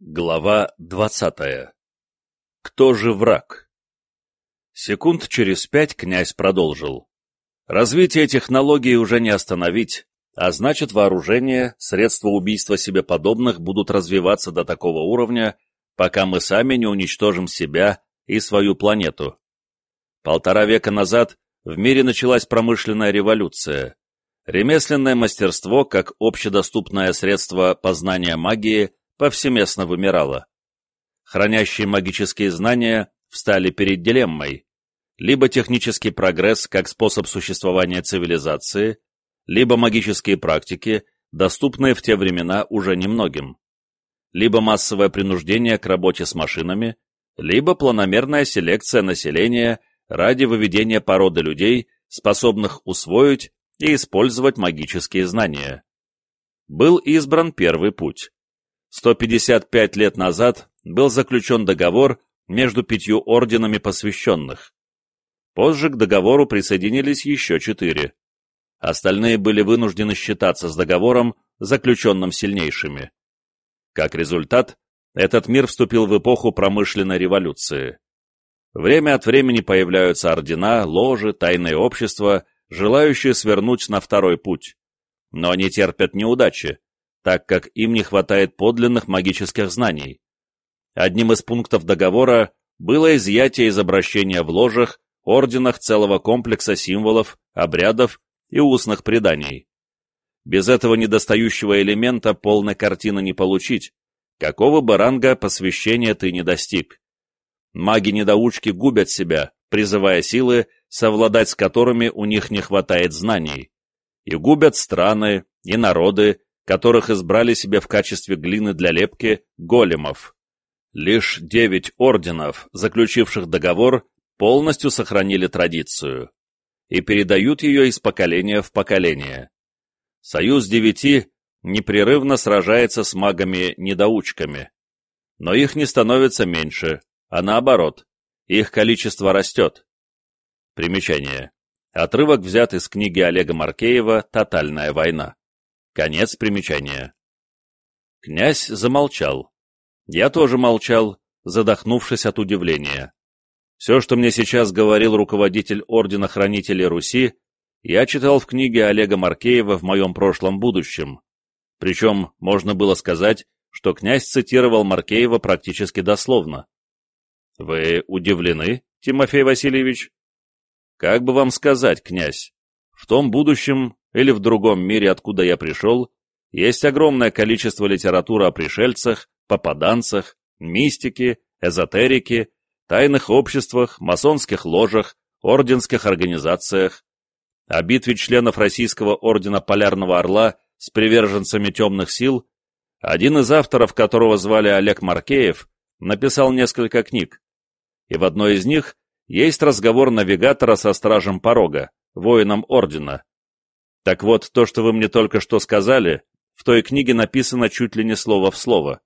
Глава двадцатая. Кто же враг? Секунд через пять князь продолжил. Развитие технологий уже не остановить, а значит вооружение, средства убийства себе подобных будут развиваться до такого уровня, пока мы сами не уничтожим себя и свою планету. Полтора века назад в мире началась промышленная революция. Ремесленное мастерство, как общедоступное средство познания магии, повсеместно вымирала. Хранящие магические знания встали перед дилеммой. Либо технический прогресс как способ существования цивилизации, либо магические практики, доступные в те времена уже немногим. Либо массовое принуждение к работе с машинами, либо планомерная селекция населения ради выведения породы людей, способных усвоить и использовать магические знания. Был избран первый путь 155 лет назад был заключен договор между пятью орденами посвященных. Позже к договору присоединились еще четыре. Остальные были вынуждены считаться с договором, заключенным сильнейшими. Как результат, этот мир вступил в эпоху промышленной революции. Время от времени появляются ордена, ложи, тайные общества, желающие свернуть на второй путь. Но они терпят неудачи, так как им не хватает подлинных магических знаний. Одним из пунктов договора было изъятие из обращения в ложах, орденах целого комплекса символов, обрядов и устных преданий. Без этого недостающего элемента полной картины не получить, какого бы ранга посвящения ты не достиг. Маги-недоучки губят себя, призывая силы, совладать с которыми у них не хватает знаний, и губят страны и народы, которых избрали себе в качестве глины для лепки големов. Лишь девять орденов, заключивших договор, полностью сохранили традицию и передают ее из поколения в поколение. Союз девяти непрерывно сражается с магами-недоучками, но их не становится меньше, а наоборот, их количество растет. Примечание. Отрывок взят из книги Олега Маркеева «Тотальная война». Конец примечания. Князь замолчал. Я тоже молчал, задохнувшись от удивления. Все, что мне сейчас говорил руководитель Ордена Хранителей Руси, я читал в книге Олега Маркеева в моем прошлом будущем. Причем можно было сказать, что князь цитировал Маркеева практически дословно. «Вы удивлены, Тимофей Васильевич?» «Как бы вам сказать, князь, в том будущем или в другом мире, откуда я пришел, есть огромное количество литературы о пришельцах, попаданцах, мистике, эзотерике, тайных обществах, масонских ложах, орденских организациях, о битве членов Российского ордена Полярного Орла с приверженцами темных сил, один из авторов которого звали Олег Маркеев, написал несколько книг, и в одной из них есть разговор навигатора со стражем порога, воином ордена, так вот, то, что вы мне только что сказали, в той книге написано чуть ли не слово в слово.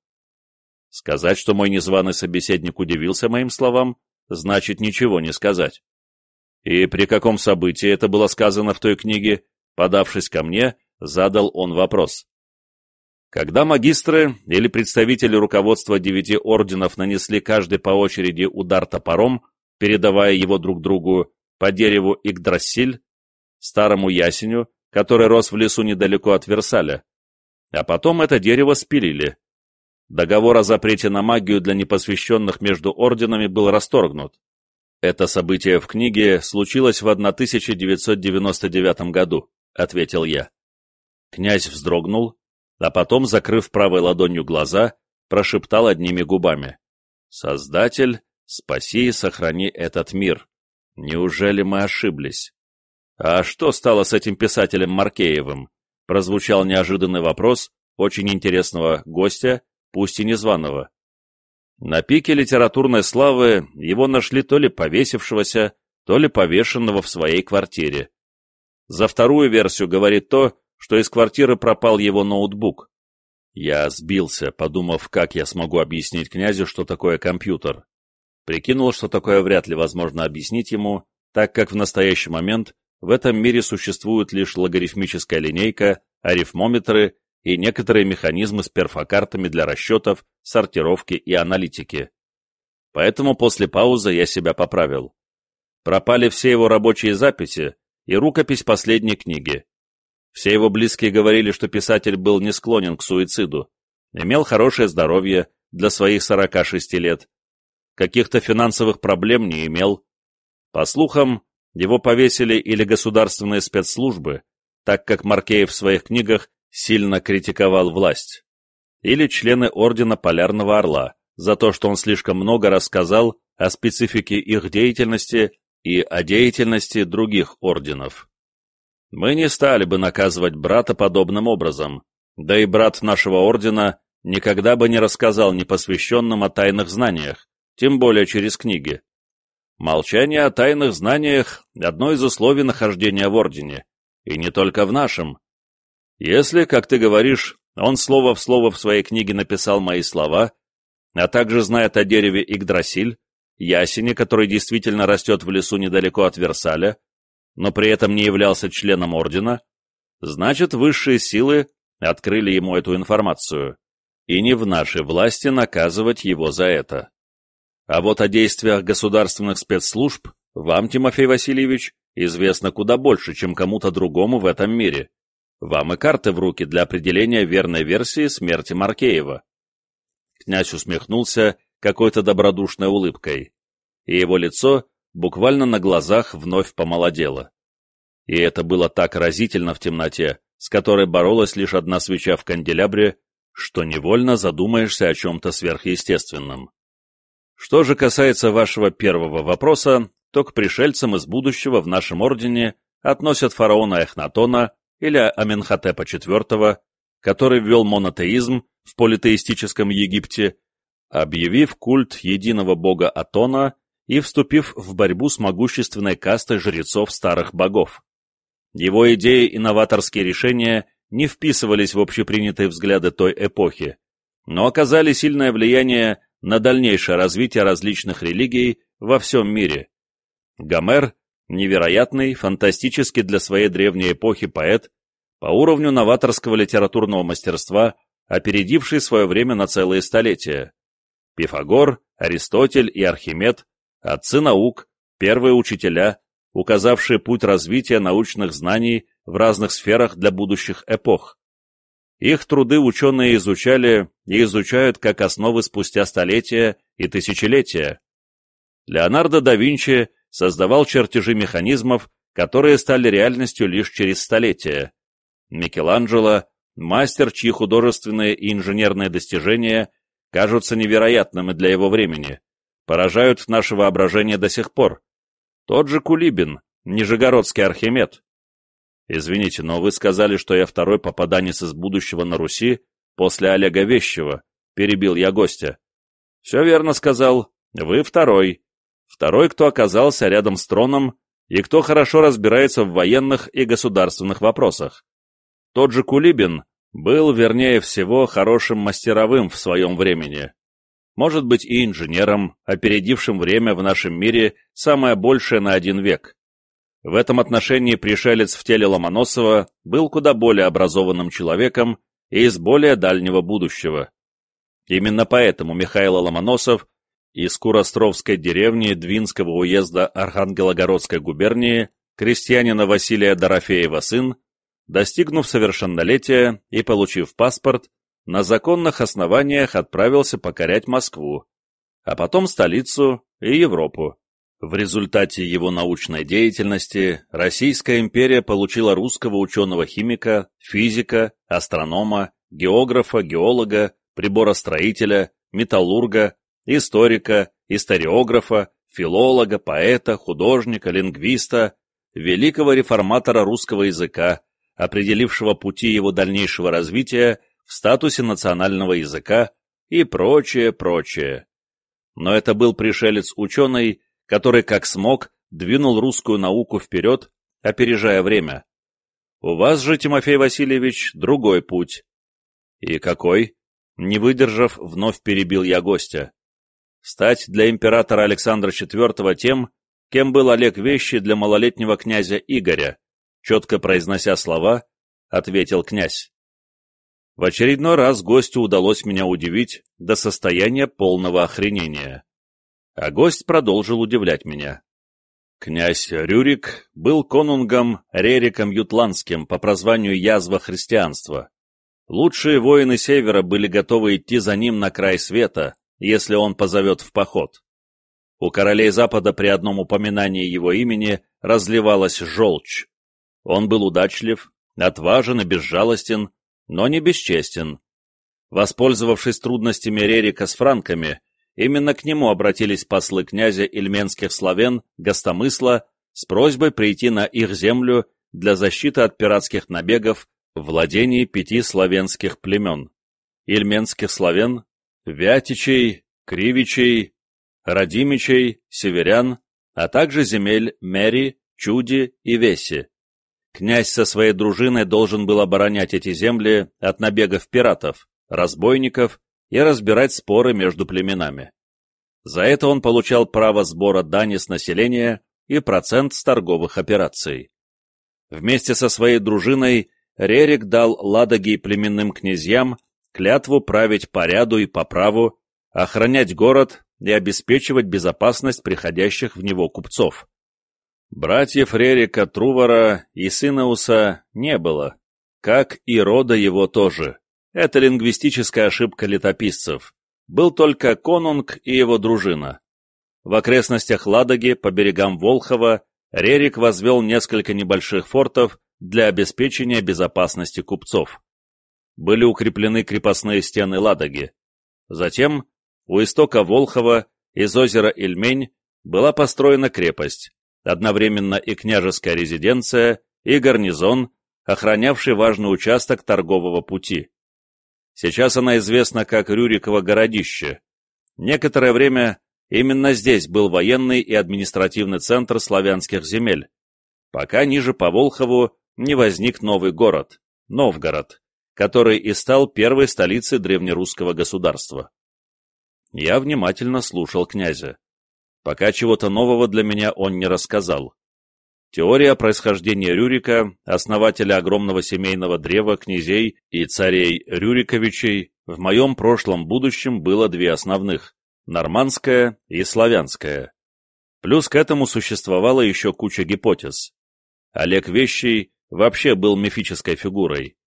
Сказать, что мой незваный собеседник удивился моим словам, значит ничего не сказать. И при каком событии это было сказано в той книге, подавшись ко мне, задал он вопрос. Когда магистры или представители руководства девяти орденов нанесли каждый по очереди удар топором, передавая его друг другу по дереву Игдрасиль, старому ясеню, который рос в лесу недалеко от Версаля. А потом это дерево спилили. Договор о запрете на магию для непосвященных между орденами был расторгнут. Это событие в книге случилось в 1999 году, ответил я. Князь вздрогнул, а потом, закрыв правой ладонью глаза, прошептал одними губами. «Создатель, спаси и сохрани этот мир. Неужели мы ошиблись?» «А что стало с этим писателем Маркеевым?» Прозвучал неожиданный вопрос очень интересного гостя, пусть и незваного. На пике литературной славы его нашли то ли повесившегося, то ли повешенного в своей квартире. За вторую версию говорит то, что из квартиры пропал его ноутбук. Я сбился, подумав, как я смогу объяснить князю, что такое компьютер. Прикинул, что такое вряд ли возможно объяснить ему, так как в настоящий момент в этом мире существует лишь логарифмическая линейка, арифмометры и некоторые механизмы с перфокартами для расчетов, сортировки и аналитики. Поэтому после паузы я себя поправил. Пропали все его рабочие записи и рукопись последней книги. Все его близкие говорили, что писатель был не склонен к суициду, имел хорошее здоровье для своих 46 лет, каких-то финансовых проблем не имел. По слухам, его повесили или государственные спецслужбы, так как Маркеев в своих книгах сильно критиковал власть, или члены Ордена Полярного Орла за то, что он слишком много рассказал о специфике их деятельности и о деятельности других орденов. Мы не стали бы наказывать брата подобным образом, да и брат нашего ордена никогда бы не рассказал непосвященным о тайных знаниях, тем более через книги. Молчание о тайных знаниях – одно из условий нахождения в ордене, и не только в нашем. Если, как ты говоришь, он слово в слово в своей книге написал мои слова, а также знает о дереве Игдрасиль, ясене, который действительно растет в лесу недалеко от Версаля, но при этом не являлся членом ордена, значит, высшие силы открыли ему эту информацию, и не в нашей власти наказывать его за это. А вот о действиях государственных спецслужб вам, Тимофей Васильевич, известно куда больше, чем кому-то другому в этом мире. Вам и карты в руки для определения верной версии смерти Маркеева. Князь усмехнулся какой-то добродушной улыбкой, и его лицо буквально на глазах вновь помолодело. И это было так разительно в темноте, с которой боролась лишь одна свеча в канделябре, что невольно задумаешься о чем-то сверхъестественном. Что же касается вашего первого вопроса, то к пришельцам из будущего в нашем ордене относят фараона Эхнатона или Аменхотепа IV, который ввел монотеизм в политеистическом Египте, объявив культ единого бога Атона и вступив в борьбу с могущественной кастой жрецов старых богов. Его идеи и новаторские решения не вписывались в общепринятые взгляды той эпохи, но оказали сильное влияние на дальнейшее развитие различных религий во всем мире. Гомер – невероятный, фантастический для своей древней эпохи поэт, по уровню новаторского литературного мастерства, опередивший свое время на целые столетия. Пифагор, Аристотель и Архимед – отцы наук, первые учителя, указавшие путь развития научных знаний в разных сферах для будущих эпох. Их труды ученые изучали и изучают как основы спустя столетия и тысячелетия. Леонардо да Винчи создавал чертежи механизмов, которые стали реальностью лишь через столетия. Микеланджело – мастер, чьи художественные и инженерные достижения кажутся невероятными для его времени, поражают наше воображение до сих пор. Тот же Кулибин, Нижегородский Архимед, Извините, но вы сказали, что я второй попаданец из будущего на Руси после Олега Вещева, перебил я гостя. Все верно сказал, вы второй. Второй, кто оказался рядом с троном и кто хорошо разбирается в военных и государственных вопросах. Тот же Кулибин был, вернее всего, хорошим мастеровым в своем времени. Может быть и инженером, опередившим время в нашем мире самое большее на один век. В этом отношении пришелец в теле Ломоносова был куда более образованным человеком и из более дальнего будущего. Именно поэтому Михаил Ломоносов из Куростровской деревни Двинского уезда Архангелогородской губернии, крестьянина Василия Дорофеева сын, достигнув совершеннолетия и получив паспорт, на законных основаниях отправился покорять Москву, а потом столицу и Европу. В результате его научной деятельности Российская империя получила русского ученого-химика, физика, астронома, географа, геолога, приборостроителя, металлурга, историка, историографа, филолога, поэта, художника, лингвиста, великого реформатора русского языка, определившего пути его дальнейшего развития в статусе национального языка и прочее, прочее. Но это был пришелец-ученый, который, как смог, двинул русскую науку вперед, опережая время. У вас же, Тимофей Васильевич, другой путь. И какой? Не выдержав, вновь перебил я гостя. Стать для императора Александра IV тем, кем был Олег Вещи для малолетнего князя Игоря, четко произнося слова, ответил князь. В очередной раз гостю удалось меня удивить до состояния полного охренения. А гость продолжил удивлять меня. Князь Рюрик был конунгом Рериком Ютландским по прозванию Язва Христианства. Лучшие воины Севера были готовы идти за ним на край света, если он позовет в поход. У королей Запада при одном упоминании его имени разливалась желчь. Он был удачлив, отважен и безжалостен, но не бесчестен. Воспользовавшись трудностями Рерика с франками, именно к нему обратились послы князя ильменских славян Гостомысла с просьбой прийти на их землю для защиты от пиратских набегов в владении пяти славянских племен – ильменских славян, Вятичей, Кривичей, Радимичей, Северян, а также земель Мери, Чуди и Веси. Князь со своей дружиной должен был оборонять эти земли от набегов пиратов, разбойников и разбирать споры между племенами. За это он получал право сбора дани с населения и процент с торговых операций. Вместе со своей дружиной Рерик дал Ладоги племенным князьям клятву править по ряду и по праву, охранять город и обеспечивать безопасность приходящих в него купцов. Братьев Рерика Трувара и Синауса не было, как и рода его тоже. Это лингвистическая ошибка летописцев. Был только конунг и его дружина. В окрестностях Ладоги, по берегам Волхова, Рерик возвел несколько небольших фортов для обеспечения безопасности купцов. Были укреплены крепостные стены Ладоги. Затем у истока Волхова из озера Ильмень была построена крепость, одновременно и княжеская резиденция, и гарнизон, охранявший важный участок торгового пути. Сейчас она известна как Рюриково городище. Некоторое время именно здесь был военный и административный центр славянских земель, пока ниже по Волхову не возник новый город – Новгород, который и стал первой столицей древнерусского государства. Я внимательно слушал князя. Пока чего-то нового для меня он не рассказал. Теория происхождения Рюрика, основателя огромного семейного древа князей и царей Рюриковичей, в моем прошлом будущем было две основных – нормандская и славянская. Плюс к этому существовала еще куча гипотез. Олег Вещий вообще был мифической фигурой.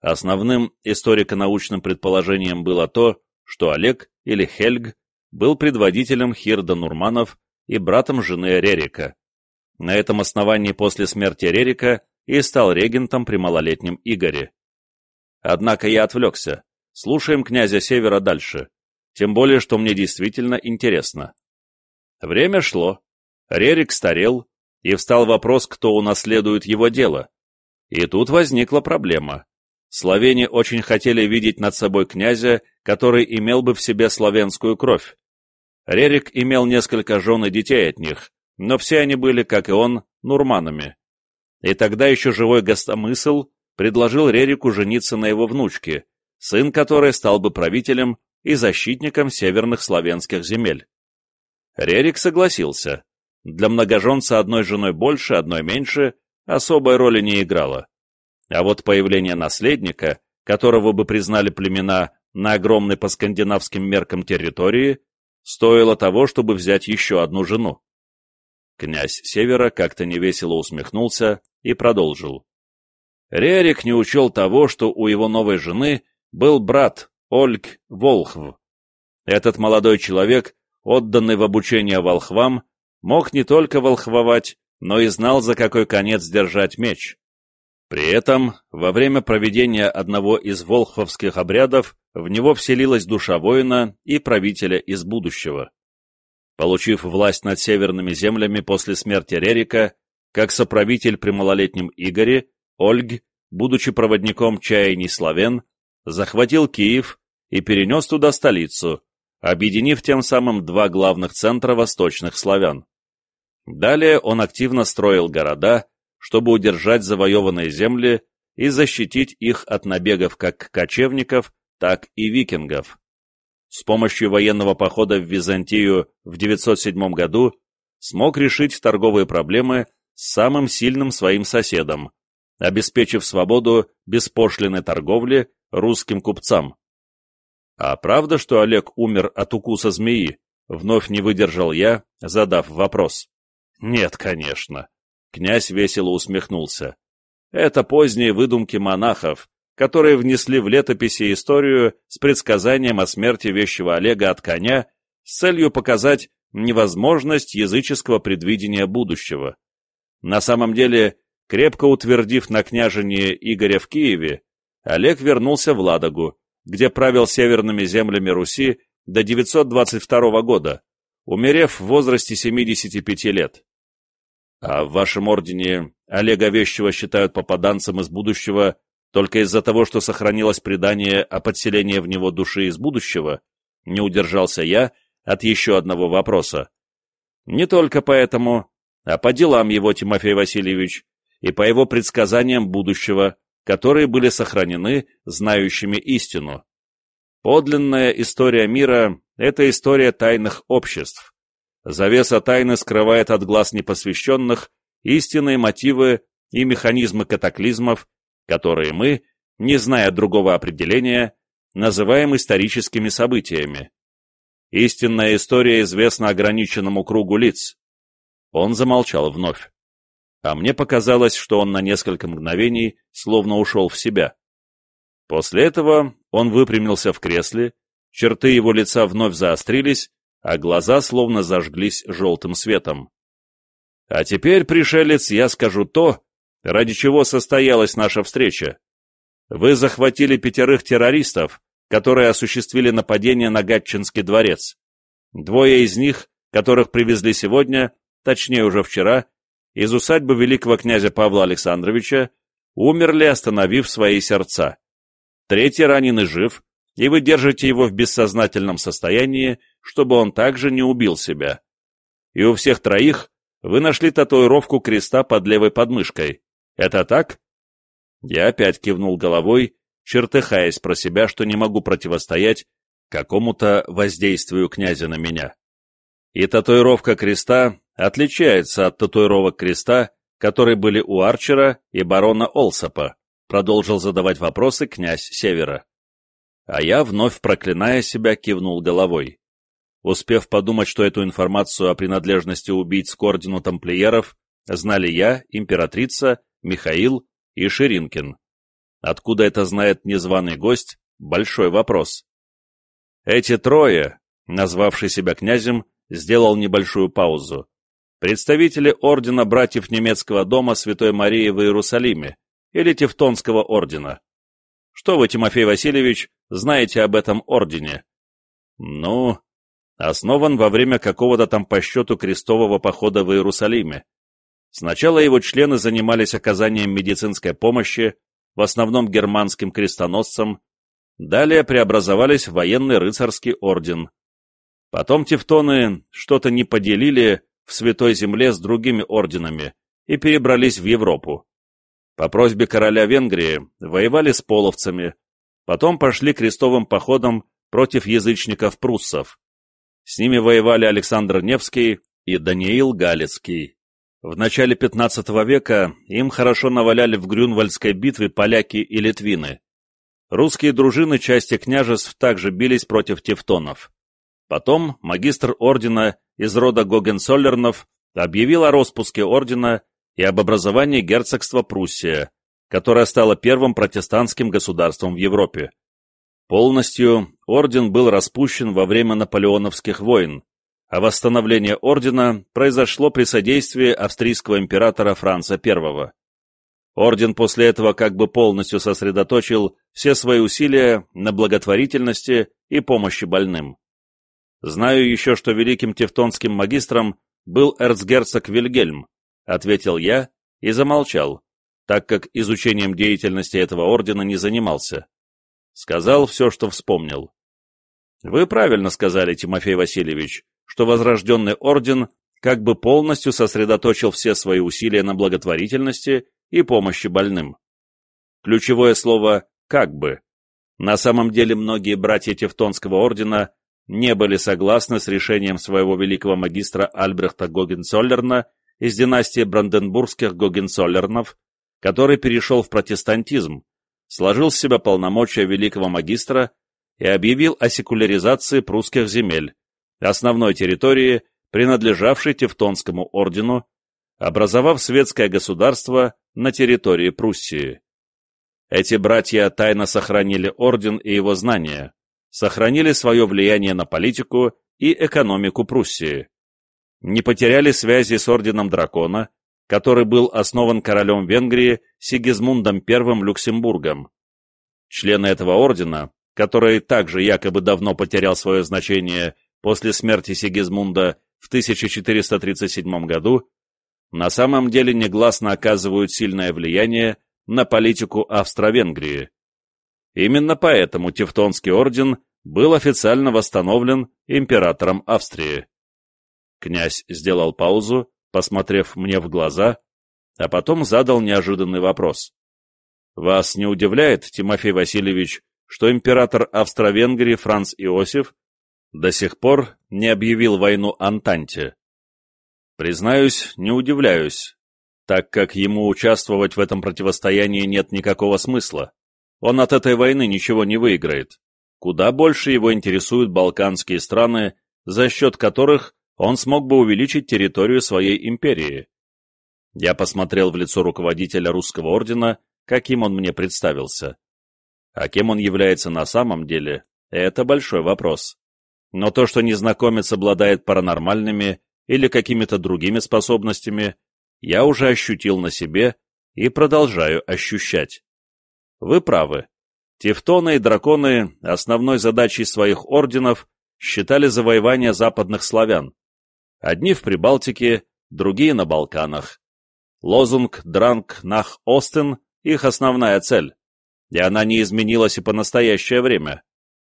Основным историко-научным предположением было то, что Олег или Хельг был предводителем Хирда Нурманов и братом жены Рерика. На этом основании после смерти Рерика и стал регентом при малолетнем Игоре. Однако я отвлекся. Слушаем князя Севера дальше. Тем более, что мне действительно интересно. Время шло. Рерик старел, и встал вопрос, кто унаследует его дело. И тут возникла проблема. Словени очень хотели видеть над собой князя, который имел бы в себе славянскую кровь. Рерик имел несколько жен и детей от них, но все они были, как и он, нурманами. И тогда еще живой гостомысл предложил Рерику жениться на его внучке, сын которой стал бы правителем и защитником северных славянских земель. Рерик согласился. Для многоженца одной женой больше, одной меньше, особой роли не играло. А вот появление наследника, которого бы признали племена на огромной по скандинавским меркам территории, стоило того, чтобы взять еще одну жену. Князь Севера как-то невесело усмехнулся и продолжил. Рерик не учел того, что у его новой жены был брат Ольг Волхв. Этот молодой человек, отданный в обучение волхвам, мог не только волхвовать, но и знал, за какой конец держать меч. При этом, во время проведения одного из волхвовских обрядов, в него вселилась душа воина и правителя из будущего. Получив власть над северными землями после смерти Рерика, как соправитель при малолетнем Игоре, Ольг, будучи проводником чаяний славян, захватил Киев и перенес туда столицу, объединив тем самым два главных центра восточных славян. Далее он активно строил города, чтобы удержать завоеванные земли и защитить их от набегов как кочевников, так и викингов. С помощью военного похода в Византию в 907 году смог решить торговые проблемы с самым сильным своим соседом, обеспечив свободу беспошлиной торговли русским купцам. А правда, что Олег умер от укуса змеи? Вновь не выдержал я, задав вопрос. Нет, конечно. Князь весело усмехнулся. Это поздние выдумки монахов, которые внесли в летописи историю с предсказанием о смерти вещего Олега от коня с целью показать невозможность языческого предвидения будущего. На самом деле, крепко утвердив на княжении Игоря в Киеве, Олег вернулся в Ладогу, где правил северными землями Руси до 922 года, умерев в возрасте 75 лет. А в вашем ордене Олега Вещего считают попаданцем из будущего только из-за того, что сохранилось предание о подселении в него души из будущего, не удержался я от еще одного вопроса. Не только поэтому, а по делам его, Тимофей Васильевич, и по его предсказаниям будущего, которые были сохранены знающими истину. Подлинная история мира — это история тайных обществ. Завеса тайны скрывает от глаз непосвященных истинные мотивы и механизмы катаклизмов, которые мы, не зная другого определения, называем историческими событиями. Истинная история известна ограниченному кругу лиц. Он замолчал вновь. А мне показалось, что он на несколько мгновений словно ушел в себя. После этого он выпрямился в кресле, черты его лица вновь заострились, а глаза словно зажглись желтым светом. А теперь, пришелец, я скажу то, ради чего состоялась наша встреча. Вы захватили пятерых террористов, которые осуществили нападение на Гатчинский дворец. Двое из них, которых привезли сегодня, точнее уже вчера, из усадьбы великого князя Павла Александровича, умерли, остановив свои сердца. Третий раненый жив, и вы держите его в бессознательном состоянии, чтобы он также не убил себя. И у всех троих вы нашли татуировку креста под левой подмышкой. Это так? Я опять кивнул головой, чертыхаясь про себя, что не могу противостоять какому-то воздействию князя на меня. И татуировка креста отличается от татуировок креста, которые были у Арчера и барона Олсапа, продолжил задавать вопросы князь Севера. А я, вновь проклиная себя, кивнул головой. Успев подумать, что эту информацию о принадлежности убийц к ордену тамплиеров знали я, императрица, Михаил и Ширинкин. Откуда это знает незваный гость – большой вопрос. Эти трое, назвавший себя князем, сделал небольшую паузу. Представители ордена братьев немецкого дома Святой Марии в Иерусалиме или Тевтонского ордена. Что вы, Тимофей Васильевич, знаете об этом ордене? Ну, основан во время какого-то там по счету крестового похода в Иерусалиме. Сначала его члены занимались оказанием медицинской помощи, в основном германским крестоносцам, далее преобразовались в военный рыцарский орден. Потом тевтоны что-то не поделили в Святой Земле с другими орденами и перебрались в Европу. По просьбе короля Венгрии воевали с половцами, потом пошли крестовым походом против язычников-пруссов. С ними воевали Александр Невский и Даниил Галицкий. В начале XV века им хорошо наваляли в Грюнвальдской битве поляки и литвины. Русские дружины части княжеств также бились против тевтонов. Потом магистр ордена из рода Гогенцоллернов объявил о распуске ордена и об образовании герцогства Пруссия, которое стало первым протестантским государством в Европе. Полностью орден был распущен во время наполеоновских войн, а восстановление ордена произошло при содействии австрийского императора Франца I. Орден после этого как бы полностью сосредоточил все свои усилия на благотворительности и помощи больным. Знаю еще, что великим тевтонским магистром был эрцгерцог Вильгельм, — ответил я и замолчал, так как изучением деятельности этого ордена не занимался. Сказал все, что вспомнил. Вы правильно сказали, Тимофей Васильевич, что Возрожденный орден как бы полностью сосредоточил все свои усилия на благотворительности и помощи больным. Ключевое слово «как бы». На самом деле многие братья Тевтонского ордена не были согласны с решением своего великого магистра Альбрехта Гогенцоллерна из династии Бранденбургских Гогенцоллернов, который перешел в протестантизм, сложил с себя полномочия великого магистра и объявил о секуляризации прусских земель, основной территории, принадлежавшей Тевтонскому ордену, образовав светское государство на территории Пруссии. Эти братья тайно сохранили орден и его знания, сохранили свое влияние на политику и экономику Пруссии. Не потеряли связи с орденом дракона, который был основан королем Венгрии Сигизмундом I Люксембургом. Члены этого ордена, который также якобы давно потерял свое значение после смерти Сигизмунда в 1437 году, на самом деле негласно оказывают сильное влияние на политику Австро-Венгрии. Именно поэтому Тевтонский орден был официально восстановлен императором Австрии. Князь сделал паузу, посмотрев мне в глаза, а потом задал неожиданный вопрос. «Вас не удивляет, Тимофей Васильевич, что император Австро-Венгрии Франц Иосиф до сих пор не объявил войну Антанте?» Признаюсь, не удивляюсь, так как ему участвовать в этом противостоянии нет никакого смысла. Он от этой войны ничего не выиграет. Куда больше его интересуют балканские страны, за счет которых он смог бы увеличить территорию своей империи. Я посмотрел в лицо руководителя русского ордена, каким он мне представился. А кем он является на самом деле, это большой вопрос. Но то, что незнакомец обладает паранормальными или какими-то другими способностями, я уже ощутил на себе и продолжаю ощущать. Вы правы. Тевтоны и драконы основной задачей своих орденов считали завоевание западных славян. Одни в Прибалтике, другие на Балканах. Лозунг «Дранг нах Остен» — их основная цель, и она не изменилась и по настоящее время.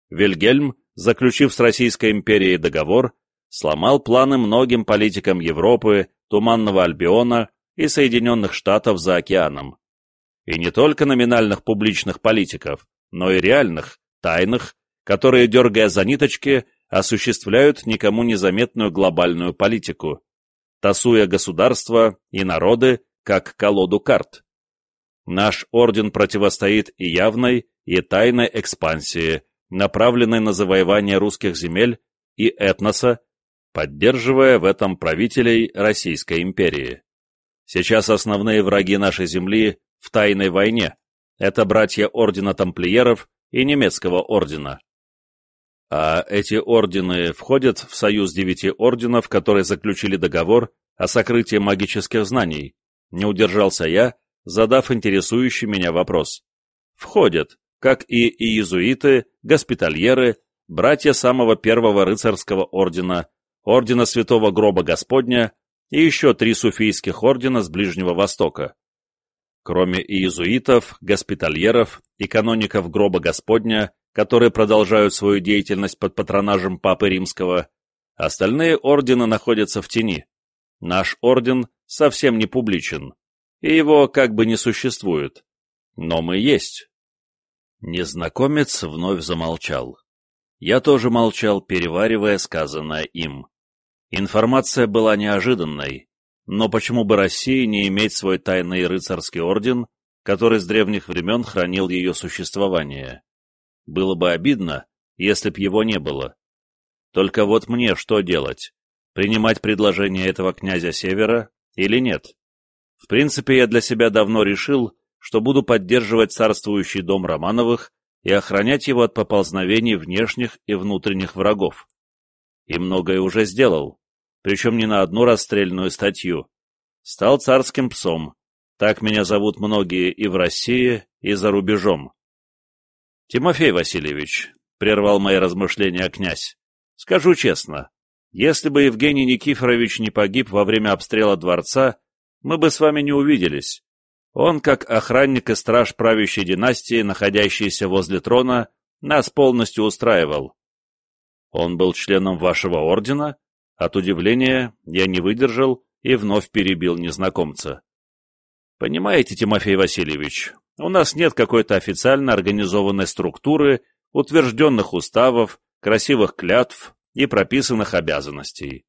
Вильгельм, заключив с Российской империей договор, сломал планы многим политикам Европы, Туманного Альбиона и Соединенных Штатов за океаном. И не только номинальных публичных политиков, но и реальных, тайных, которые, дергая за ниточки, осуществляют никому незаметную глобальную политику, тасуя государства и народы, как колоду карт. Наш орден противостоит и явной, и тайной экспансии, направленной на завоевание русских земель и этноса, поддерживая в этом правителей Российской империи. Сейчас основные враги нашей земли в тайной войне. Это братья Ордена Тамплиеров и немецкого ордена. А эти ордены входят в союз девяти орденов, которые заключили договор о сокрытии магических знаний. Не удержался я, задав интересующий меня вопрос. Входят, как и иезуиты, госпитальеры, братья самого первого рыцарского ордена, ордена Святого Гроба Господня и еще три суфийских ордена с Ближнего Востока. Кроме иезуитов, госпитальеров и каноников Гроба Господня, которые продолжают свою деятельность под патронажем Папы Римского, остальные ордены находятся в тени. Наш орден совсем не публичен, и его как бы не существует. Но мы есть. Незнакомец вновь замолчал. Я тоже молчал, переваривая сказанное им. Информация была неожиданной, но почему бы России не иметь свой тайный рыцарский орден, который с древних времен хранил ее существование? Было бы обидно, если б его не было. Только вот мне что делать? Принимать предложение этого князя Севера или нет? В принципе, я для себя давно решил, что буду поддерживать царствующий дом Романовых и охранять его от поползновений внешних и внутренних врагов. И многое уже сделал причем не на одну расстрельную статью. Стал царским псом. Так меня зовут многие и в России, и за рубежом. Тимофей Васильевич, — прервал мои размышления князь, — скажу честно, если бы Евгений Никифорович не погиб во время обстрела дворца, мы бы с вами не увиделись. Он, как охранник и страж правящей династии, находящийся возле трона, нас полностью устраивал. Он был членом вашего ордена? От удивления я не выдержал и вновь перебил незнакомца. Понимаете, Тимофей Васильевич, у нас нет какой-то официально организованной структуры, утвержденных уставов, красивых клятв и прописанных обязанностей.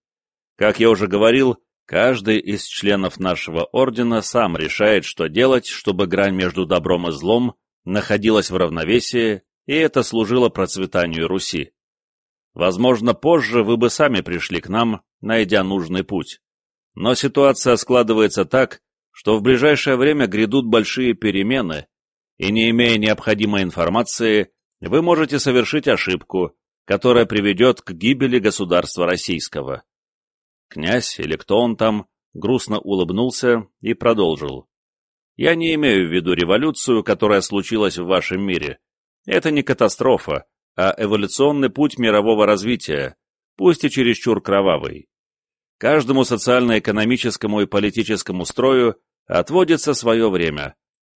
Как я уже говорил, Каждый из членов нашего ордена сам решает, что делать, чтобы грань между добром и злом находилась в равновесии, и это служило процветанию Руси. Возможно, позже вы бы сами пришли к нам, найдя нужный путь. Но ситуация складывается так, что в ближайшее время грядут большие перемены, и не имея необходимой информации, вы можете совершить ошибку, которая приведет к гибели государства российского. Князь, или кто он там, грустно улыбнулся и продолжил. Я не имею в виду революцию, которая случилась в вашем мире. Это не катастрофа, а эволюционный путь мирового развития, пусть и чересчур кровавый. Каждому социально-экономическому и политическому строю отводится свое время,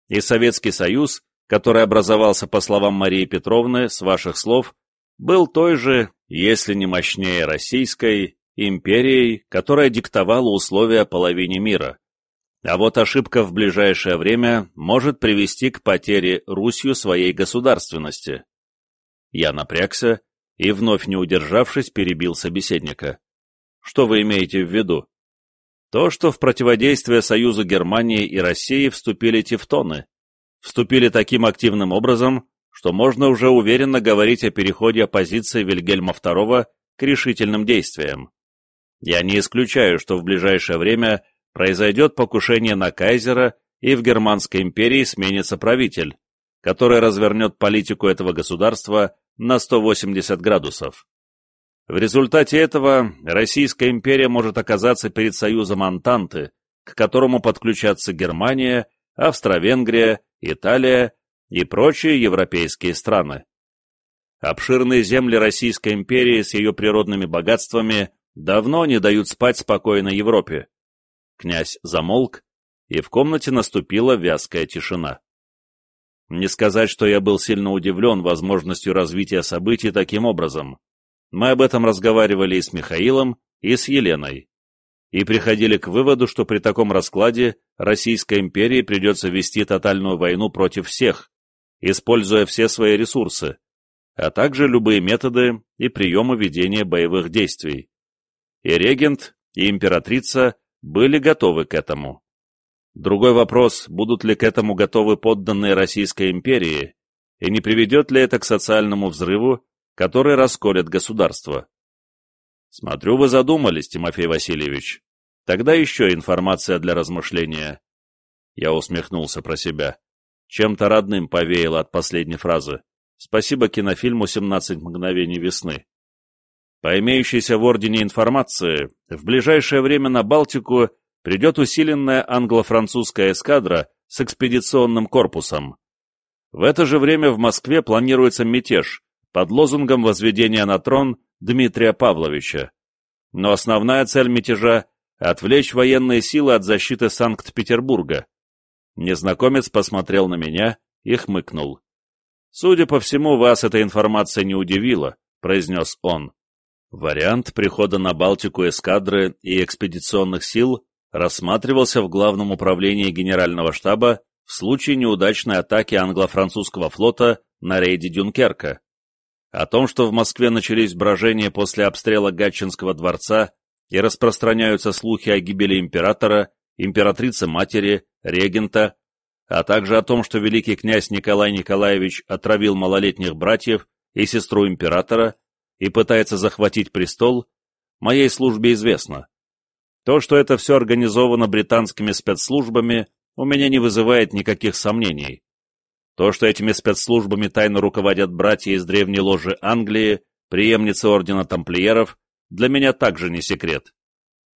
и Советский Союз, который образовался, по словам Марии Петровны, с ваших слов, был той же, если не мощнее российской, империей, которая диктовала условия половине мира. А вот ошибка в ближайшее время может привести к потере Русью своей государственности. Я напрягся и, вновь не удержавшись, перебил собеседника. Что вы имеете в виду? То, что в противодействие Союзу Германии и России вступили тевтоны. Вступили таким активным образом, что можно уже уверенно говорить о переходе оппозиции Вильгельма II к решительным действиям. Я не исключаю, что в ближайшее время произойдет покушение на кайзера и в Германской империи сменится правитель, который развернет политику этого государства на 180 градусов. В результате этого Российская империя может оказаться перед союзом Антанты, к которому подключатся Германия, Австро-Венгрия, Италия и прочие европейские страны. Обширные земли Российской империи с ее природными богатствами давно не дают спать спокойно Европе. Князь замолк, и в комнате наступила вязкая тишина. Не сказать, что я был сильно удивлен возможностью развития событий таким образом. Мы об этом разговаривали и с Михаилом, и с Еленой. И приходили к выводу, что при таком раскладе Российской империи придется вести тотальную войну против всех, используя все свои ресурсы, а также любые методы и приемы ведения боевых действий и регент, и императрица были готовы к этому. Другой вопрос, будут ли к этому готовы подданные Российской империи, и не приведет ли это к социальному взрыву, который расколет государство. Смотрю, вы задумались, Тимофей Васильевич. Тогда еще информация для размышления. Я усмехнулся про себя. Чем-то родным повеяло от последней фразы. Спасибо кинофильму «17 мгновений весны». По имеющейся в Ордене информации, в ближайшее время на Балтику придет усиленная англо-французская эскадра с экспедиционным корпусом. В это же время в Москве планируется мятеж под лозунгом возведения на трон Дмитрия Павловича. Но основная цель мятежа — отвлечь военные силы от защиты Санкт-Петербурга. Незнакомец посмотрел на меня и хмыкнул. «Судя по всему, вас эта информация не удивила», — произнес он. Вариант прихода на Балтику эскадры и экспедиционных сил рассматривался в Главном управлении Генерального штаба в случае неудачной атаки англо-французского флота на рейде Дюнкерка. О том, что в Москве начались брожения после обстрела Гатчинского дворца и распространяются слухи о гибели императора, императрицы-матери, регента, а также о том, что великий князь Николай Николаевич отравил малолетних братьев и сестру императора, и пытается захватить престол, моей службе известно. То, что это все организовано британскими спецслужбами, у меня не вызывает никаких сомнений. То, что этими спецслужбами тайно руководят братья из древней ложи Англии, преемницы ордена тамплиеров, для меня также не секрет.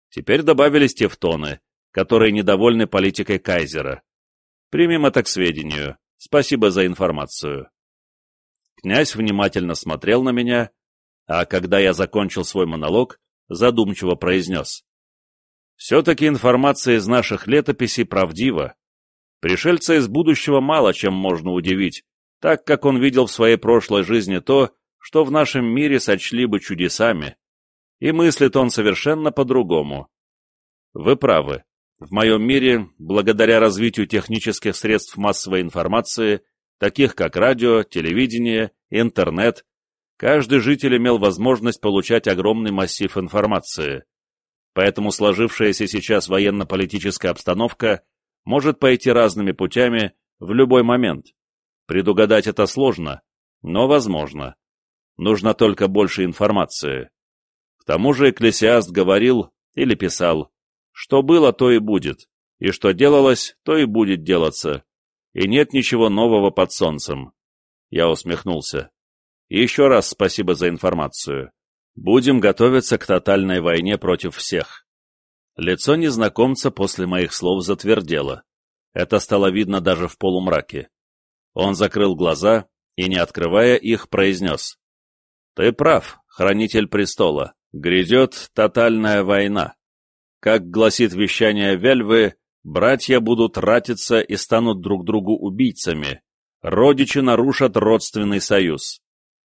Теперь добавились тевтоны, которые недовольны политикой Кайзера. Примем это к сведению. Спасибо за информацию. Князь внимательно смотрел на меня, а когда я закончил свой монолог, задумчиво произнес. «Все-таки информация из наших летописей правдива. Пришельца из будущего мало чем можно удивить, так как он видел в своей прошлой жизни то, что в нашем мире сочли бы чудесами. И мыслит он совершенно по-другому. Вы правы. В моем мире, благодаря развитию технических средств массовой информации, таких как радио, телевидение, интернет, каждый житель имел возможность получать огромный массив информации. поэтому сложившаяся сейчас военно-политическая обстановка может пойти разными путями в любой момент. Предугадать это сложно, но возможно. Нужно только больше информации. К тому же Экклесиаст говорил или писал, что было, то и будет, и что делалось, то и будет делаться, и нет ничего нового под солнцем. Я усмехнулся. Еще раз спасибо за информацию. Будем готовиться к тотальной войне против всех. Лицо незнакомца после моих слов затвердело. Это стало видно даже в полумраке. Он закрыл глаза и, не открывая их, произнес. «Ты прав, хранитель престола. Грядет тотальная война. Как гласит вещание Вельвы, братья будут ратиться и станут друг другу убийцами. Родичи нарушат родственный союз.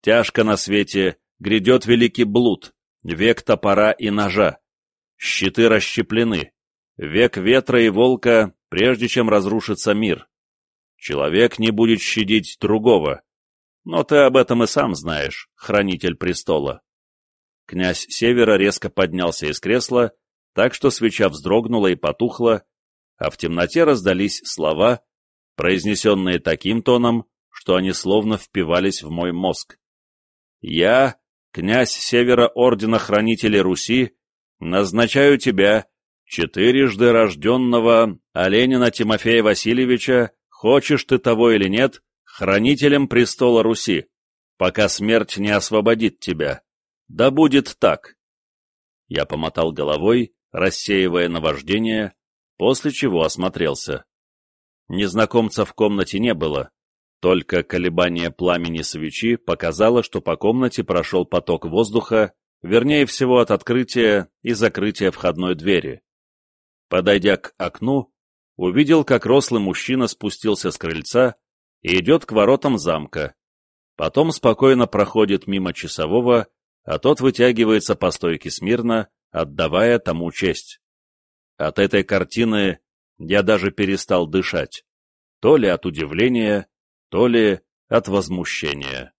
Тяжко на свете грядет великий блуд, век топора и ножа. Щиты расщеплены, век ветра и волка, прежде чем разрушится мир. Человек не будет щадить другого. Но ты об этом и сам знаешь, хранитель престола. Князь Севера резко поднялся из кресла, так что свеча вздрогнула и потухла, а в темноте раздались слова, произнесенные таким тоном, что они словно впивались в мой мозг. «Я, князь Севера Ордена Хранителей Руси, назначаю тебя, четырежды рожденного Оленина Тимофея Васильевича, хочешь ты того или нет, хранителем престола Руси, пока смерть не освободит тебя. Да будет так!» Я помотал головой, рассеивая наваждение, после чего осмотрелся. Незнакомца в комнате не было, только колебание пламени свечи показало, что по комнате прошел поток воздуха, вернее всего от открытия и закрытия входной двери. Подойдя к окну, увидел, как рослый мужчина спустился с крыльца и идет к воротам замка. Потом спокойно проходит мимо часового, а тот вытягивается по стойке смирно, отдавая тому честь. От этой картины я даже перестал дышать, то ли от удивления, то ли от возмущения.